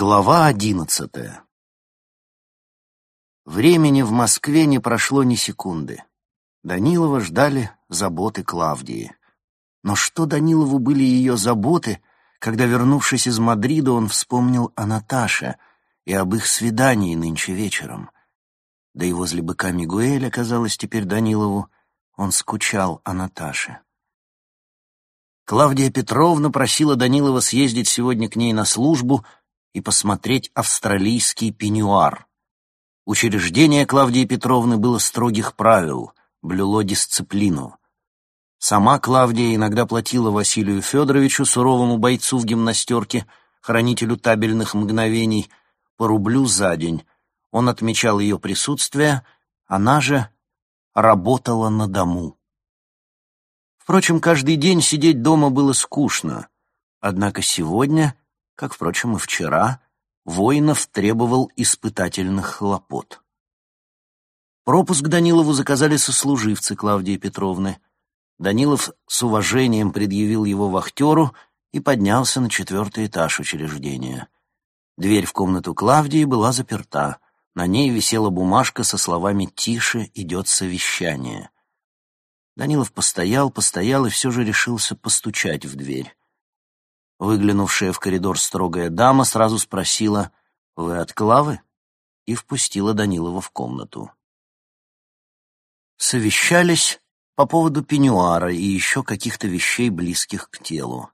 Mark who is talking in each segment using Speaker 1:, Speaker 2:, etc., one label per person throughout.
Speaker 1: Глава одиннадцатая Времени в Москве не прошло ни секунды. Данилова ждали заботы Клавдии. Но что Данилову были ее заботы, когда, вернувшись из Мадрида, он вспомнил о Наташе и об их свидании нынче вечером? Да и возле быка Мигуэля, казалось теперь Данилову, он скучал о Наташе. Клавдия Петровна просила Данилова съездить сегодня к ней на службу — и посмотреть австралийский пеньюар. Учреждение Клавдии Петровны было строгих правил, блюло дисциплину. Сама Клавдия иногда платила Василию Федоровичу, суровому бойцу в гимнастерке, хранителю табельных мгновений, по рублю за день. Он отмечал ее присутствие, она же работала на дому. Впрочем, каждый день сидеть дома было скучно. Однако сегодня как, впрочем, и вчера, Воинов требовал испытательных хлопот. Пропуск Данилову заказали сослуживцы Клавдии Петровны. Данилов с уважением предъявил его вахтеру и поднялся на четвертый этаж учреждения. Дверь в комнату Клавдии была заперта. На ней висела бумажка со словами «Тише, идет совещание». Данилов постоял, постоял и все же решился постучать в дверь. Выглянувшая в коридор строгая дама сразу спросила «Вы от Клавы?» и впустила Данилова в комнату. Совещались по поводу пеньюара и еще каких-то вещей, близких к телу.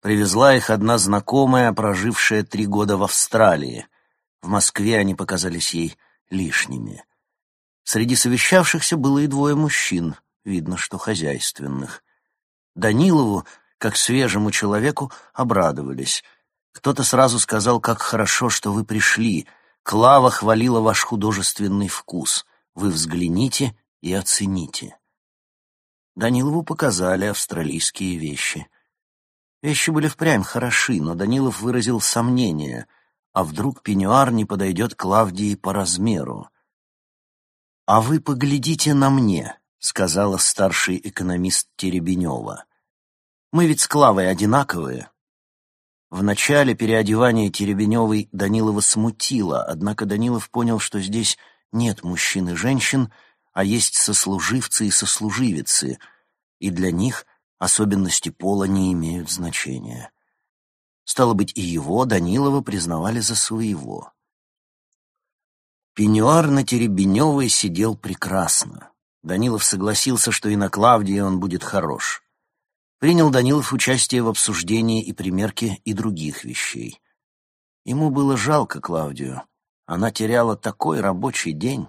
Speaker 1: Привезла их одна знакомая, прожившая три года в Австралии. В Москве они показались ей лишними. Среди совещавшихся было и двое мужчин, видно, что хозяйственных. Данилову как свежему человеку, обрадовались. Кто-то сразу сказал, как хорошо, что вы пришли. Клава хвалила ваш художественный вкус. Вы взгляните и оцените. Данилову показали австралийские вещи. Вещи были впрямь хороши, но Данилов выразил сомнение, а вдруг пеньюар не подойдет Клавдии по размеру. «А вы поглядите на мне», — сказала старший экономист Теребенева. Мы ведь с Клавой одинаковые. В начале переодевания Теребеневой Данилова смутило, однако Данилов понял, что здесь нет мужчин и женщин, а есть сослуживцы и сослуживицы, и для них особенности пола не имеют значения. Стало быть, и его, Данилова, признавали за своего. Пеньюар на Теребеневой сидел прекрасно. Данилов согласился, что и на Клавдии он будет хорош принял Данилов участие в обсуждении и примерке и других вещей. Ему было жалко Клавдию. Она теряла такой рабочий день.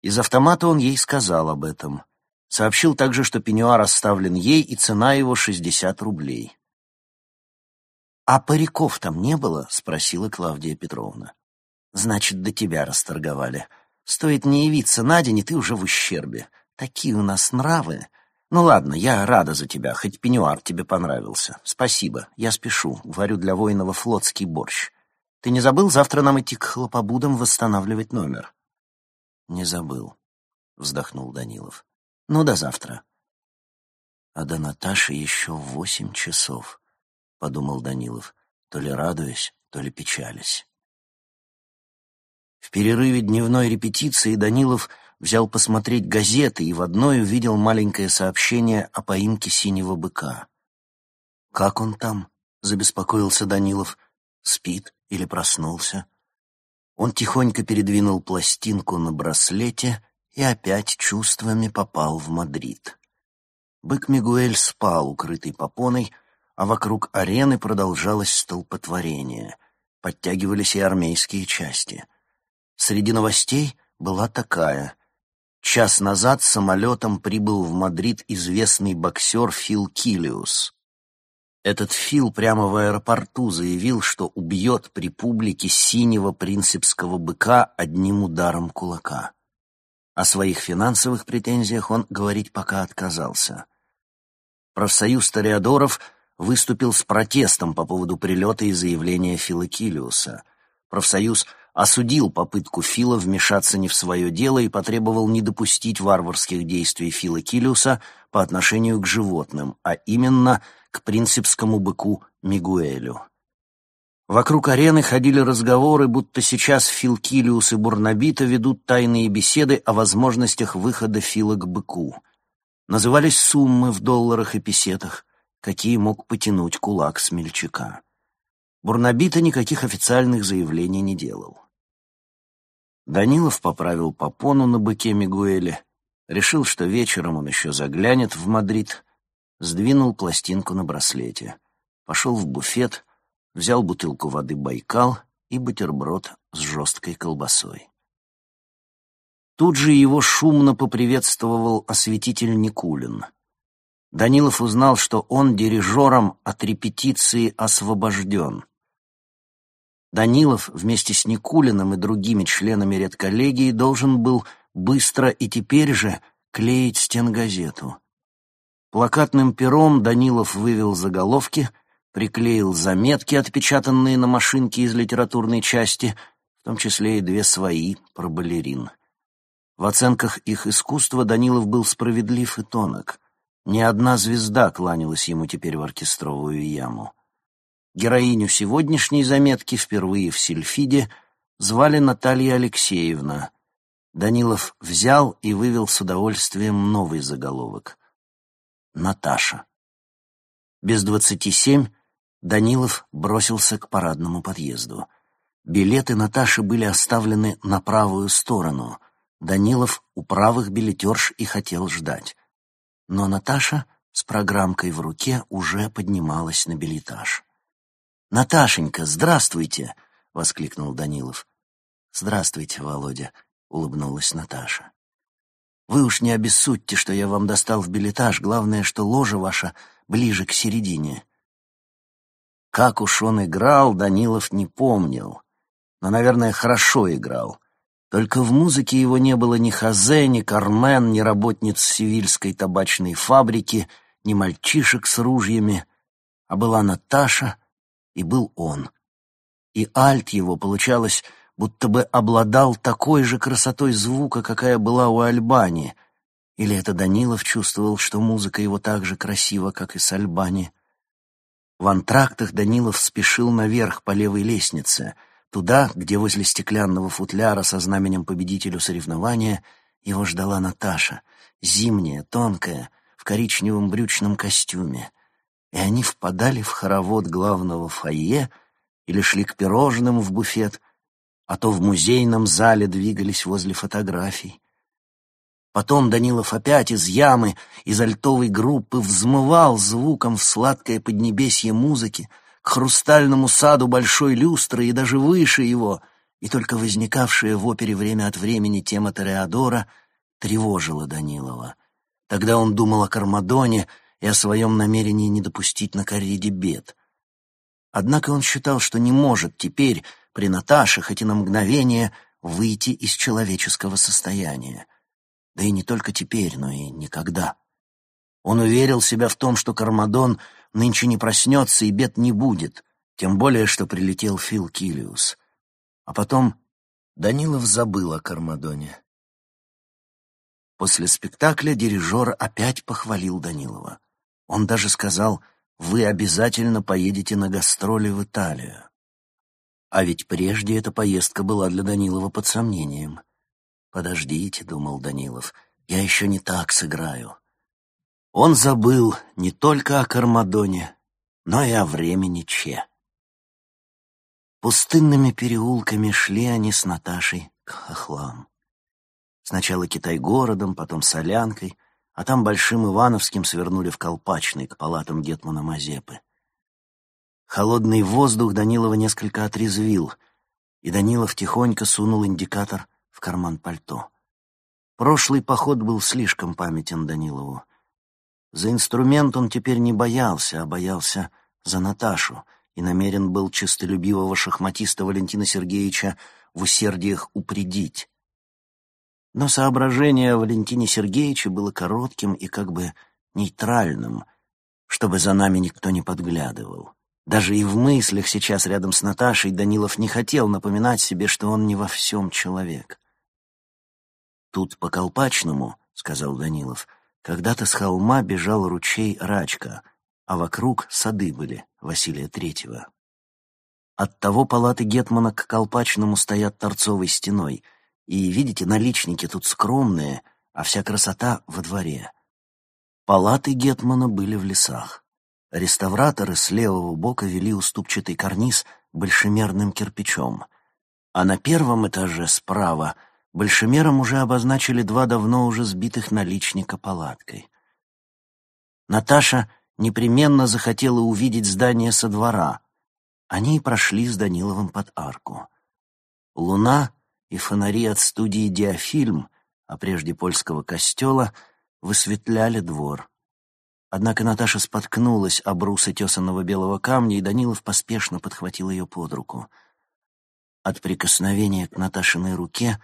Speaker 1: Из автомата он ей сказал об этом. Сообщил также, что пеньюар оставлен ей, и цена его шестьдесят рублей. «А париков там не было?» — спросила Клавдия Петровна. «Значит, до тебя расторговали. Стоит не явиться на день, и ты уже в ущербе. Такие у нас нравы. «Ну ладно, я рада за тебя, хоть пеньюар тебе понравился. Спасибо, я спешу, варю для воинова флотский борщ. Ты не забыл завтра нам идти к хлопобудам восстанавливать номер?» «Не забыл», — вздохнул Данилов. «Ну, до завтра». «А до Наташи еще восемь часов», — подумал Данилов, то ли радуясь, то ли печалясь. В перерыве дневной репетиции Данилов взял посмотреть газеты и в одной увидел маленькое сообщение о поимке синего быка. «Как он там?» — забеспокоился Данилов. «Спит или проснулся?» Он тихонько передвинул пластинку на браслете и опять чувствами попал в Мадрид. Бык Мигуэль спал, укрытый попоной, а вокруг арены продолжалось столпотворение. Подтягивались и армейские части. Среди новостей была такая — Час назад самолетом прибыл в Мадрид известный боксер Фил Килиус. Этот Фил прямо в аэропорту заявил, что убьет при публике синего принципского быка одним ударом кулака. О своих финансовых претензиях он говорить пока отказался. Профсоюз Тореадоров выступил с протестом по поводу прилета и заявления Фила Килиуса. Профсоюз осудил попытку Фила вмешаться не в свое дело и потребовал не допустить варварских действий Фила Килиуса по отношению к животным, а именно к принципскому быку Мигуэлю. Вокруг арены ходили разговоры, будто сейчас Филкилиус и Бурнабита ведут тайные беседы о возможностях выхода Фила к быку. Назывались суммы в долларах и песетах, какие мог потянуть кулак смельчака. Бурнабита никаких официальных заявлений не делал. Данилов поправил попону на быке Мигуэле, решил, что вечером он еще заглянет в Мадрид, сдвинул пластинку на браслете, пошел в буфет, взял бутылку воды «Байкал» и бутерброд с жесткой колбасой. Тут же его шумно поприветствовал осветитель Никулин. Данилов узнал, что он дирижером от репетиции освобожден. Данилов вместе с Никулиным и другими членами редколлегии должен был быстро и теперь же клеить стенгазету. Плакатным пером Данилов вывел заголовки, приклеил заметки, отпечатанные на машинке из литературной части, в том числе и две свои про балерин. В оценках их искусства Данилов был справедлив и тонок. Ни одна звезда кланялась ему теперь в оркестровую яму. Героиню сегодняшней заметки впервые в Сильфиде звали Наталья Алексеевна. Данилов взял и вывел с удовольствием новый заголовок. Наташа. Без двадцати семь Данилов бросился к парадному подъезду. Билеты Наташи были оставлены на правую сторону. Данилов у правых билетерш и хотел ждать. Но Наташа с программкой в руке уже поднималась на билетаж. «Наташенька, здравствуйте!» — воскликнул Данилов. «Здравствуйте, Володя», — улыбнулась Наташа. «Вы уж не обессудьте, что я вам достал в билетаж. Главное, что ложа ваша ближе к середине». Как уж он играл, Данилов не помнил. Но, наверное, хорошо играл. Только в музыке его не было ни Хазе, ни Кармен, ни работниц сивильской табачной фабрики, ни мальчишек с ружьями, а была Наташа — и был он. И альт его, получалось, будто бы обладал такой же красотой звука, какая была у Альбани. Или это Данилов чувствовал, что музыка его так же красива, как и с Альбани. В антрактах Данилов спешил наверх по левой лестнице, туда, где возле стеклянного футляра со знаменем победителю соревнования его ждала Наташа, зимняя, тонкая, в коричневом брючном костюме и они впадали в хоровод главного фойе или шли к пирожным в буфет, а то в музейном зале двигались возле фотографий. Потом Данилов опять из ямы, из альтовой группы взмывал звуком в сладкое поднебесье музыки к хрустальному саду большой люстры и даже выше его, и только возникавшая в опере время от времени тема Тореадора тревожила Данилова. Тогда он думал о Кармадоне — и о своем намерении не допустить на корриде бед. Однако он считал, что не может теперь, при Наташе, хоть и на мгновение, выйти из человеческого состояния. Да и не только теперь, но и никогда. Он уверил себя в том, что Кармадон нынче не проснется и бед не будет, тем более, что прилетел Фил Килиус. А потом Данилов забыл о Кармадоне. После спектакля дирижер опять похвалил Данилова. Он даже сказал, вы обязательно поедете на гастроли в Италию. А ведь прежде эта поездка была для Данилова под сомнением. «Подождите», — думал Данилов, — «я еще не так сыграю». Он забыл не только о Кармадоне, но и о времени Че. Пустынными переулками шли они с Наташей к хохлам. Сначала Китай-городом, потом Солянкой, а там Большим Ивановским свернули в Колпачный к палатам Гетмана Мазепы. Холодный воздух Данилова несколько отрезвил, и Данилов тихонько сунул индикатор в карман пальто. Прошлый поход был слишком памятен Данилову. За инструмент он теперь не боялся, а боялся за Наташу и намерен был честолюбивого шахматиста Валентина Сергеевича в усердиях упредить. Но соображение Валентине Сергеевиче было коротким и как бы нейтральным, чтобы за нами никто не подглядывал. Даже и в мыслях сейчас рядом с Наташей Данилов не хотел напоминать себе, что он не во всем человек. «Тут по Колпачному, — сказал Данилов, — когда-то с холма бежал ручей Рачка, а вокруг сады были Василия Третьего. Оттого палаты Гетмана к Колпачному стоят торцовой стеной. И, видите, наличники тут скромные, а вся красота во дворе. Палаты Гетмана были в лесах. Реставраторы с левого бока вели уступчатый карниз большемерным кирпичом. А на первом этаже справа большемером уже обозначили два давно уже сбитых наличника палаткой. Наташа непременно захотела увидеть здание со двора. Они и прошли с Даниловым под арку. Луна и фонари от студии «Диафильм», а прежде польского костела, высветляли двор. Однако Наташа споткнулась об брусы тесанного белого камня, и Данилов поспешно подхватил ее под руку. От прикосновения к Наташиной руке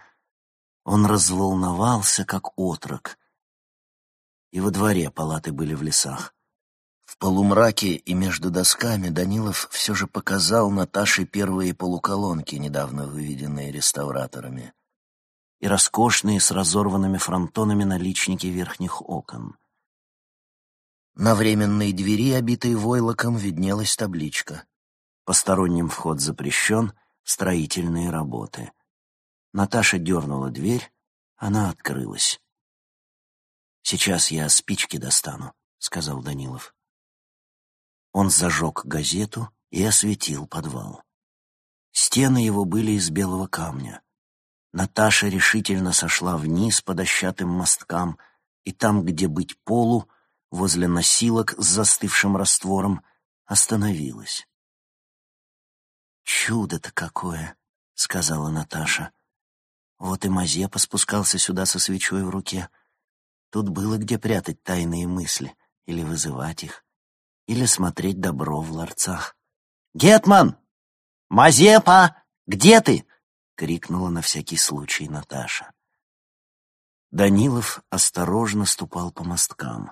Speaker 1: он разволновался, как отрок. И во дворе палаты были в лесах. В полумраке и между досками Данилов все же показал Наташе первые полуколонки, недавно выведенные реставраторами и роскошные с разорванными фронтонами наличники верхних окон. На временной двери, обитой войлоком, виднелась табличка. Посторонним вход запрещен, строительные работы. Наташа дернула дверь, она открылась. «Сейчас я спички достану», — сказал Данилов. Он зажег газету и осветил подвал. Стены его были из белого камня. Наташа решительно сошла вниз по дощатым мосткам, и там, где быть полу, возле носилок с застывшим раствором, остановилась. «Чудо-то какое!» — сказала Наташа. Вот и Мазепа спускался сюда со свечой в руке. Тут было где прятать тайные мысли или вызывать их, или смотреть добро в ларцах. «Гетман! Мазепа! Где ты?» крикнула на всякий случай Наташа. Данилов осторожно ступал по мосткам.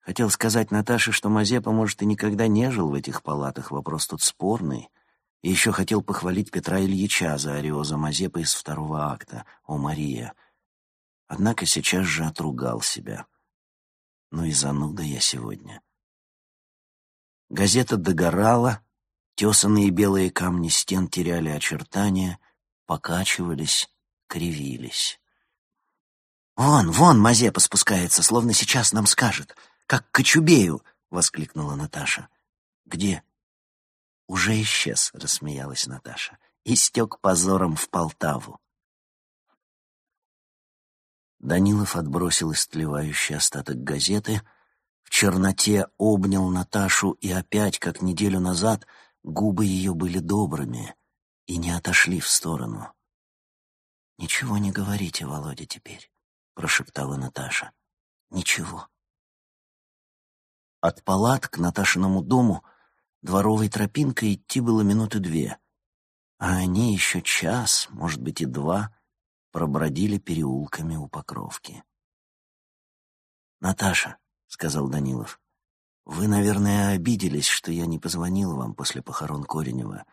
Speaker 1: Хотел сказать Наташе, что Мазепа, может, и никогда не жил в этих палатах, вопрос тут спорный. И еще хотел похвалить Петра Ильича за ариоза Мазепы из второго акта «О, Мария». Однако сейчас же отругал себя. Ну и зануда я сегодня. Газета догорала, тесанные белые камни стен теряли очертания — покачивались, кривились. «Вон, вон Мазепа спускается, словно сейчас нам скажет, как Кочубею!» — воскликнула Наташа. «Где?» «Уже исчез», — рассмеялась Наташа. «Истек позором в Полтаву». Данилов отбросил истлевающий остаток газеты, черноте обнял Наташу, и опять, как неделю назад, губы ее были добрыми, и не отошли в сторону. «Ничего не говорите, Володя, теперь», — прошептала Наташа. «Ничего». От палат к Наташиному дому дворовой тропинкой идти было минуты две, а они еще час, может быть, и два, пробродили переулками у Покровки. «Наташа», — сказал Данилов, — «вы, наверное, обиделись, что я не позвонил вам после похорон Коренева.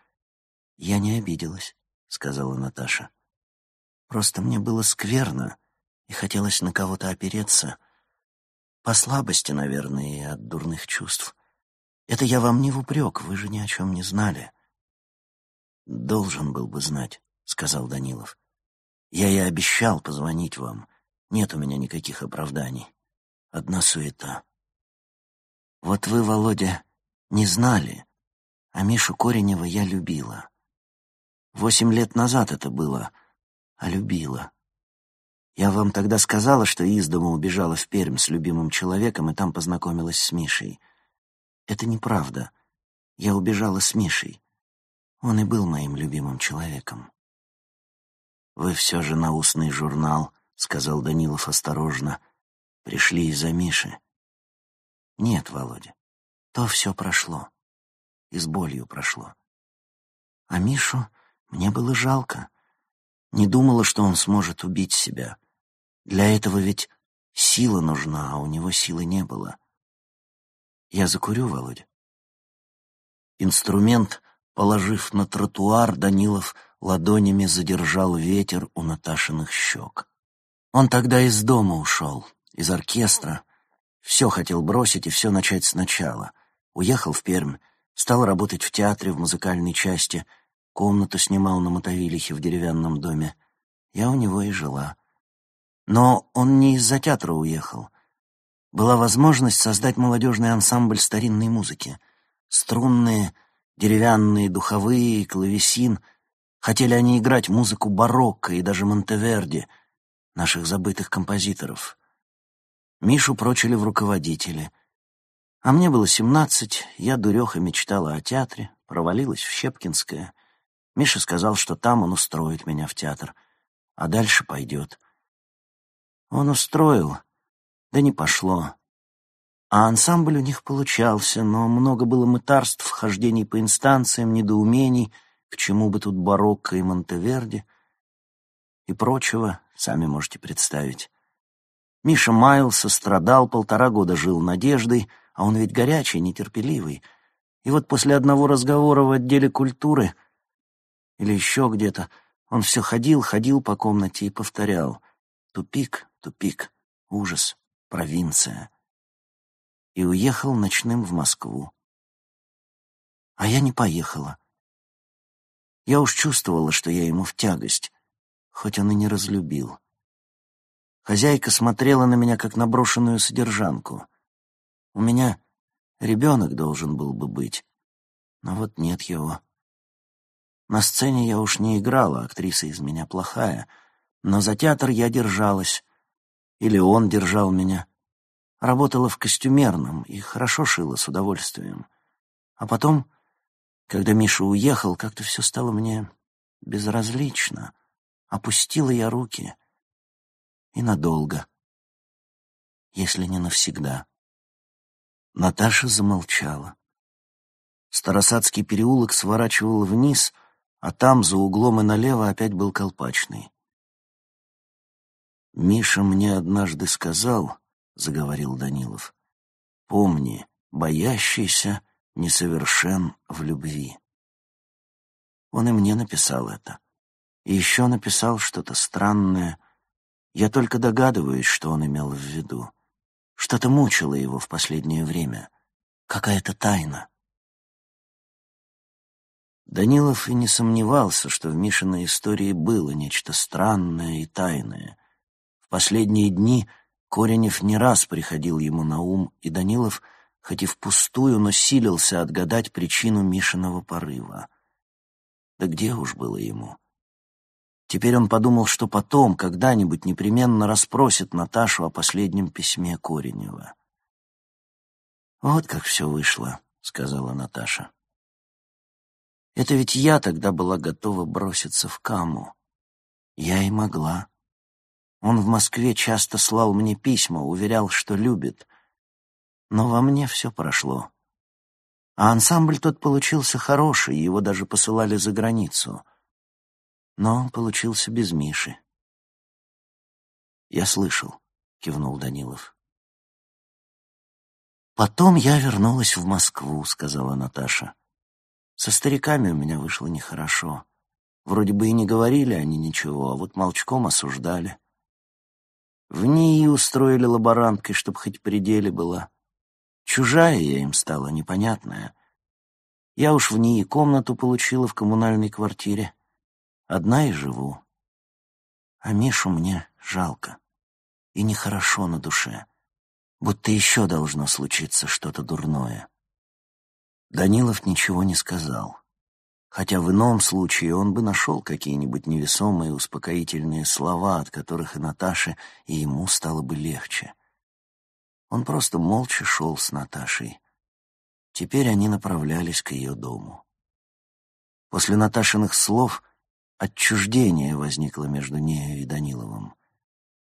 Speaker 1: «Я не обиделась», — сказала Наташа. «Просто мне было скверно, и хотелось на кого-то опереться. По слабости, наверное, и от дурных чувств. Это я вам не в упрек, вы же ни о чем не знали». «Должен был бы знать», — сказал Данилов. «Я и обещал позвонить вам. Нет у меня никаких оправданий. Одна суета». «Вот вы, Володя, не знали, а Мишу Коренева я любила. Восемь лет назад это было, а любила. Я вам тогда сказала, что из дома убежала в Пермь с любимым человеком и там познакомилась с Мишей. Это неправда. Я убежала с Мишей. Он и был моим любимым человеком. «Вы все же на устный журнал», — сказал Данилов осторожно. «Пришли из-за Миши». «Нет, Володя, то все прошло. И с болью прошло. А Мишу мне было жалко. Не думала, что он сможет убить себя. Для этого ведь сила нужна, а у него силы не было. Я закурю, Володя. Инструмент, положив на тротуар, Данилов ладонями задержал ветер у Наташиных щек. Он тогда из дома ушел, из оркестра. Все хотел бросить и все начать сначала. Уехал в Пермь, стал работать в театре, в музыкальной части — комнату снимал на Мотовилихе в деревянном доме. Я у него и жила. Но он не из-за театра уехал. Была возможность создать молодежный ансамбль старинной музыки. Струнные, деревянные, духовые, клавесин. Хотели они играть музыку барокко и даже Монтеверди, наших забытых композиторов. Мишу прочили в руководители. А мне было семнадцать, я дуреха мечтала о театре, провалилась в Щепкинское. Миша сказал, что там он устроит меня в театр, а дальше пойдет. Он устроил, да не пошло. А ансамбль у них получался, но много было мытарств, хождений по инстанциям, недоумений, к чему бы тут барокко и Монтеверди и прочего, сами можете представить. Миша маялся, страдал, полтора года жил надеждой, а он ведь горячий, нетерпеливый. И вот после одного разговора в отделе культуры или еще где-то он все ходил, ходил по комнате и повторял «Тупик, тупик, ужас, провинция» и уехал ночным в Москву. А я не поехала. Я уж чувствовала, что я ему в тягость, хоть он и не разлюбил. Хозяйка смотрела на меня, как на брошенную содержанку. У меня ребенок должен был бы быть, но вот нет его. На сцене я уж не играла, актриса из меня плохая, но за театр я держалась, или он держал меня. Работала в костюмерном и хорошо шила с удовольствием. А потом, когда Миша уехал, как-то все стало мне безразлично. Опустила я руки. И надолго. Если не навсегда. Наташа замолчала. Старосадский переулок сворачивал вниз, а там, за углом и налево, опять был колпачный. «Миша мне однажды сказал, — заговорил Данилов, — помни, боящийся несовершен в любви». Он и мне написал это. И еще написал что-то странное. Я только догадываюсь, что он имел в виду. Что-то мучило его в последнее время. Какая-то тайна. Данилов и не сомневался, что в Мишиной истории было нечто странное и тайное. В последние дни Коренев не раз приходил ему на ум, и Данилов, хоть и впустую, но силился отгадать причину Мишиного порыва. Да где уж было ему? Теперь он подумал, что потом, когда-нибудь, непременно расспросит Наташу о последнем письме Коренева. «Вот как все вышло», — сказала Наташа. Это ведь я тогда была готова броситься в каму. Я и могла. Он в Москве часто слал мне письма, уверял, что любит. Но во мне все прошло. А ансамбль тот получился хороший, его даже посылали за границу. Но получился без Миши. «Я слышал», — кивнул Данилов. «Потом я вернулась в Москву», — сказала Наташа. Со стариками у меня вышло нехорошо. Вроде бы и не говорили они ничего, а вот молчком осуждали. В ней устроили лаборанткой, чтоб хоть при деле была. Чужая я им стала, непонятная. Я уж в ней комнату получила в коммунальной квартире. Одна и живу. А Мишу мне жалко. И нехорошо на душе. Будто еще должно случиться что-то дурное. Данилов ничего не сказал. Хотя в ином случае он бы нашел какие-нибудь невесомые успокоительные слова, от которых и Наташе, и ему стало бы легче. Он просто молча шел с Наташей. Теперь они направлялись к ее дому. После Наташиных слов отчуждение возникло между нею и Даниловым.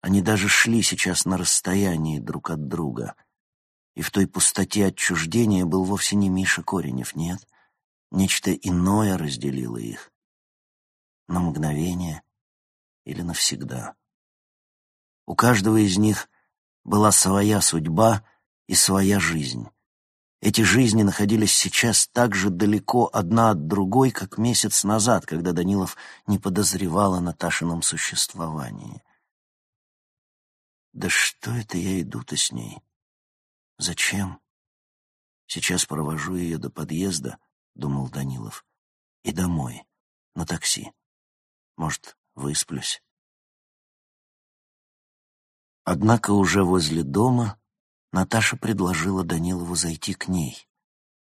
Speaker 1: Они даже шли сейчас на расстоянии друг от друга — и в той пустоте отчуждения был вовсе не Миша Коренев, нет. Нечто иное разделило их. На мгновение или навсегда. У каждого из них была своя судьба и своя жизнь. Эти жизни находились сейчас так же далеко одна от другой, как месяц назад, когда Данилов не подозревал о Наташином существовании. «Да что это я иду-то с ней?» Зачем? Сейчас провожу ее до подъезда, думал Данилов, и домой. на такси. Может, высплюсь. Однако уже возле дома Наташа предложила Данилову зайти к ней.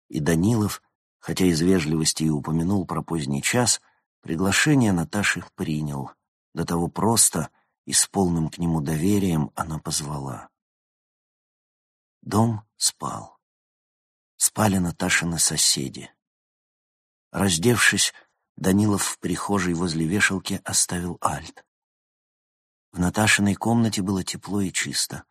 Speaker 1: И Данилов, хотя из вежливости и упомянул про поздний час, приглашение Наташи принял. До того просто и с полным к нему доверием она позвала. Дом спал. Спали Наташины соседи. Раздевшись, Данилов в прихожей возле вешалки оставил альт. В Наташиной комнате было тепло и чисто.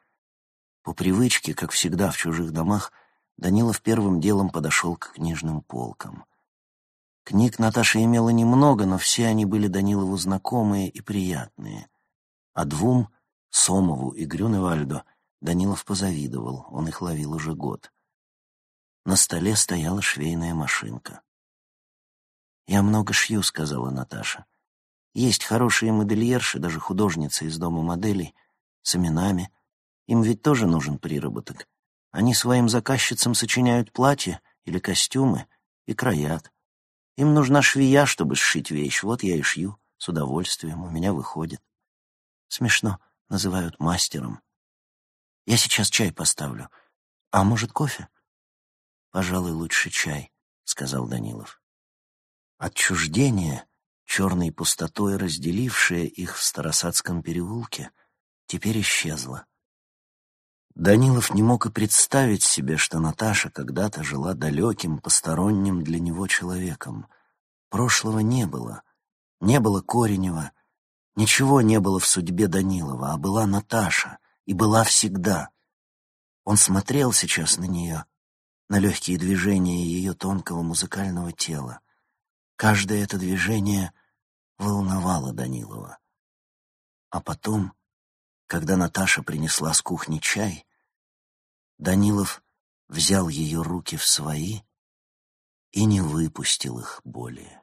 Speaker 1: По привычке, как всегда в чужих домах, Данилов первым делом подошел к книжным полкам. Книг Наташа имела немного, но все они были Данилову знакомые и приятные. А двум, Сомову и Грюневальду, Данилов позавидовал, он их ловил уже год. На столе стояла швейная машинка. «Я много шью», — сказала Наташа. «Есть хорошие модельерши, даже художницы из дома моделей, с именами. Им ведь тоже нужен приработок. Они своим заказчицам сочиняют платья или костюмы и краят. Им нужна швея, чтобы сшить вещь. Вот я и шью. С удовольствием. У меня выходит. Смешно. Называют мастером. Я сейчас чай поставлю. А может, кофе? Пожалуй, лучше чай, — сказал Данилов. Отчуждение, черной пустотой разделившее их в Старосадском переулке, теперь исчезло. Данилов не мог и представить себе, что Наташа когда-то жила далеким, посторонним для него человеком. Прошлого не было. Не было Коренева. Ничего не было в судьбе Данилова, а была Наташа. И была всегда. Он смотрел сейчас на нее, на легкие движения ее тонкого музыкального тела. Каждое это движение волновало Данилова. А потом, когда Наташа принесла с кухни чай, Данилов взял ее руки в свои и не выпустил их более.